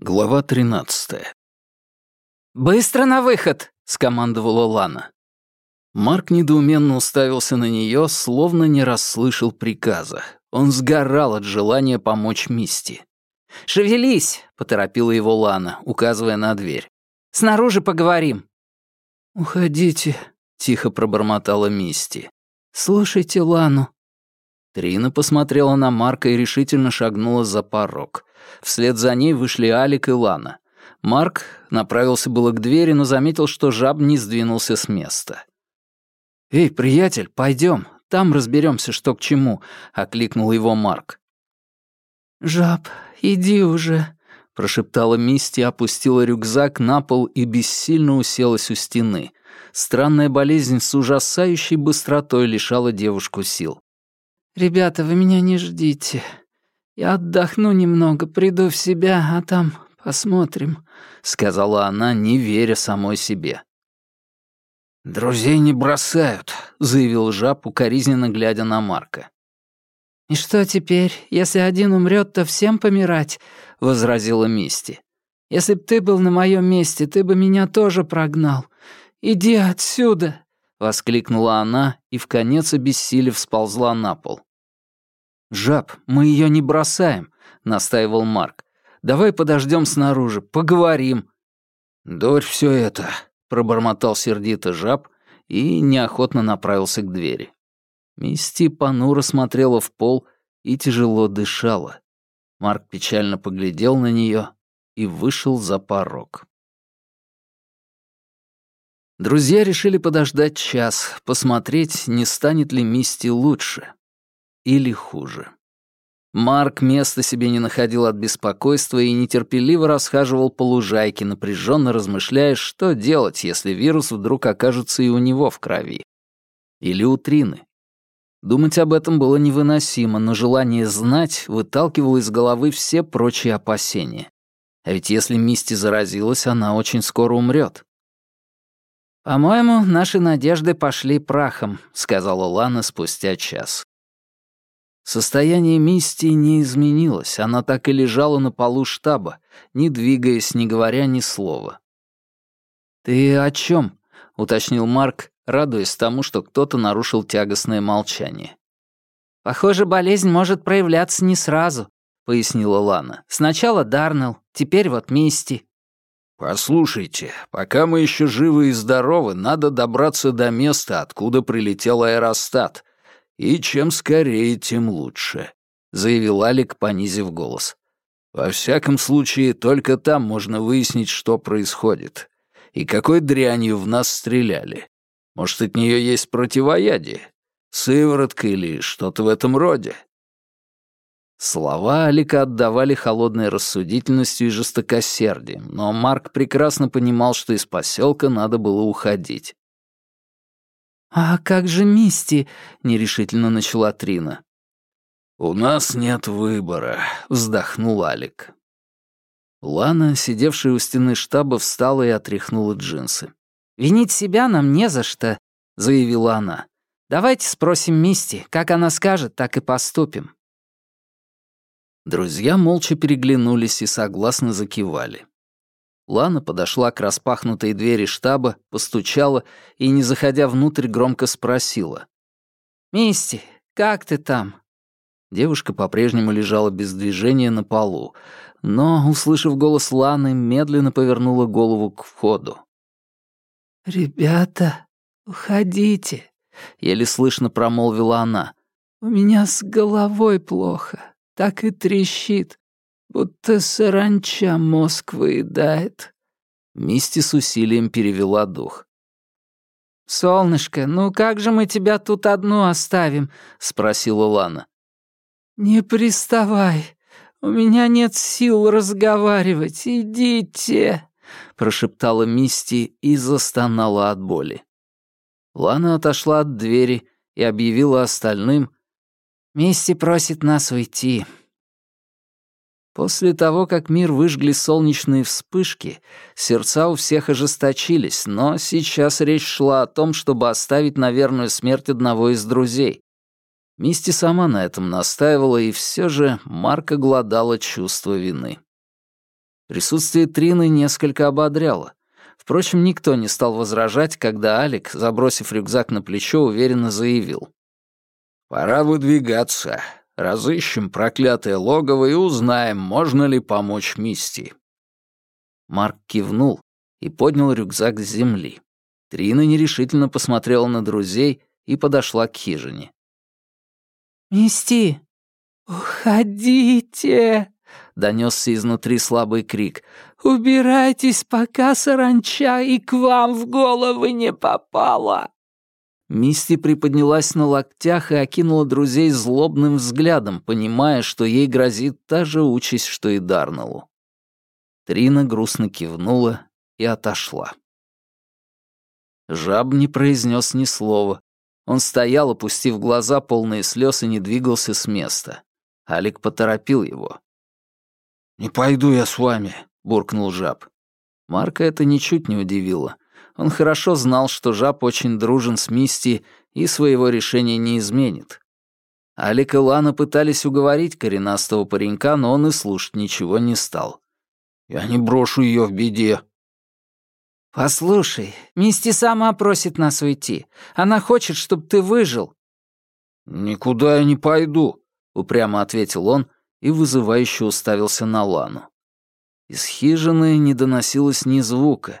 Глава 13. «Быстро на выход!» — скомандовала Лана. Марк недоуменно уставился на нее, словно не расслышал приказа. Он сгорал от желания помочь Мисти. «Шевелись!» — поторопила его Лана, указывая на дверь. «Снаружи поговорим». «Уходите», — тихо пробормотала Мисти. «Слушайте Лану». Трина посмотрела на Марка и решительно шагнула за порог. Вслед за ней вышли Алик и Лана. Марк направился было к двери, но заметил, что жаб не сдвинулся с места. «Эй, приятель, пойдем, там разберемся, что к чему», — окликнул его Марк. «Жаб, иди уже», — прошептала Мисти, опустила рюкзак на пол и бессильно уселась у стены. Странная болезнь с ужасающей быстротой лишала девушку сил. «Ребята, вы меня не ждите. Я отдохну немного, приду в себя, а там посмотрим», — сказала она, не веря самой себе. «Друзей не бросают», — заявил жаб, укоризненно глядя на Марка. «И что теперь? Если один умрет, то всем помирать», — возразила Мисти. «Если б ты был на моем месте, ты бы меня тоже прогнал. Иди отсюда!» — воскликнула она и в конец обессилев сползла на пол. «Жаб, мы ее не бросаем», — настаивал Марк. «Давай подождем снаружи, поговорим». «Дорь все это», — пробормотал сердито жаб и неохотно направился к двери. Мисти понуро смотрела в пол и тяжело дышала. Марк печально поглядел на нее и вышел за порог. Друзья решили подождать час, посмотреть, не станет ли Мисти лучше или хуже. Марк места себе не находил от беспокойства и нетерпеливо расхаживал по лужайке, напряженно размышляя, что делать, если вирус вдруг окажется и у него в крови. Или у Трины. Думать об этом было невыносимо, но желание знать выталкивало из головы все прочие опасения. А ведь если Мисти заразилась, она очень скоро умрет. «По-моему, наши надежды пошли прахом», — сказала Лана спустя час. Состояние Мисти не изменилось, она так и лежала на полу штаба, не двигаясь, не говоря ни слова. «Ты о чем? уточнил Марк, радуясь тому, что кто-то нарушил тягостное молчание. «Похоже, болезнь может проявляться не сразу», — пояснила Лана. «Сначала Дарнелл, теперь вот Мисти». «Послушайте, пока мы еще живы и здоровы, надо добраться до места, откуда прилетел аэростат», и чем скорее, тем лучше», — заявил Алик, понизив голос. «Во всяком случае, только там можно выяснить, что происходит. И какой дрянью в нас стреляли. Может, от нее есть противоядие? Сыворотка или что-то в этом роде?» Слова Алика отдавали холодной рассудительностью и жестокосердием, но Марк прекрасно понимал, что из поселка надо было уходить. «А как же Мисти?» — нерешительно начала Трина. «У нас нет выбора», — вздохнул Алик. Лана, сидевшая у стены штаба, встала и отряхнула джинсы. «Винить себя нам не за что», — заявила она. «Давайте спросим Мисти. Как она скажет, так и поступим». Друзья молча переглянулись и согласно закивали. Лана подошла к распахнутой двери штаба, постучала и, не заходя внутрь, громко спросила. «Мисти, как ты там?» Девушка по-прежнему лежала без движения на полу, но, услышав голос Ланы, медленно повернула голову к входу. «Ребята, уходите», — еле слышно промолвила она. «У меня с головой плохо, так и трещит будто саранча мозг выедает». Мисти с усилием перевела дух. «Солнышко, ну как же мы тебя тут одну оставим?» — спросила Лана. «Не приставай, у меня нет сил разговаривать, идите!» — прошептала Мисти и застонала от боли. Лана отошла от двери и объявила остальным. «Мисти просит нас уйти. После того, как мир выжгли солнечные вспышки, сердца у всех ожесточились, но сейчас речь шла о том, чтобы оставить на верную смерть одного из друзей. Мисти сама на этом настаивала, и все же Марка глодала чувство вины. Присутствие Трины несколько ободряло. Впрочем, никто не стал возражать, когда Алик, забросив рюкзак на плечо, уверенно заявил. «Пора выдвигаться. Разыщем проклятое логово и узнаем, можно ли помочь Мисти». Марк кивнул и поднял рюкзак с земли. Трина нерешительно посмотрела на друзей и подошла к хижине. «Мисти, уходите!» — донесся изнутри слабый крик. «Убирайтесь, пока саранча и к вам в головы не попала!» Мисти приподнялась на локтях и окинула друзей злобным взглядом, понимая, что ей грозит та же участь, что и Дарнеллу. Трина грустно кивнула и отошла. Жаб не произнес ни слова. Он стоял, опустив глаза, полные слез, и не двигался с места. Алик поторопил его. «Не пойду я с вами», — буркнул жаб. Марка это ничуть не удивило. Он хорошо знал, что жаб очень дружен с Мисти и своего решения не изменит. Алик и Лана пытались уговорить коренастого паренька, но он и слушать ничего не стал. «Я не брошу ее в беде». «Послушай, Мисти сама просит нас уйти. Она хочет, чтобы ты выжил». «Никуда я не пойду», — упрямо ответил он и вызывающе уставился на Лану. Из хижины не доносилось ни звука,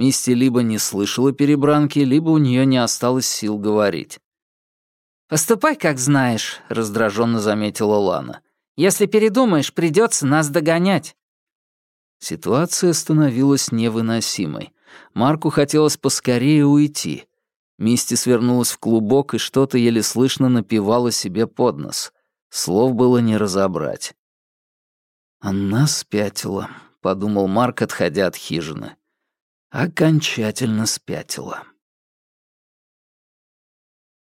Мисти либо не слышала перебранки, либо у нее не осталось сил говорить. «Поступай, как знаешь», — раздраженно заметила Лана. «Если передумаешь, придется нас догонять». Ситуация становилась невыносимой. Марку хотелось поскорее уйти. Мисти свернулась в клубок и что-то еле слышно напевала себе под нос. Слов было не разобрать. «Она спятила», — подумал Марк, отходя от хижины окончательно спятила.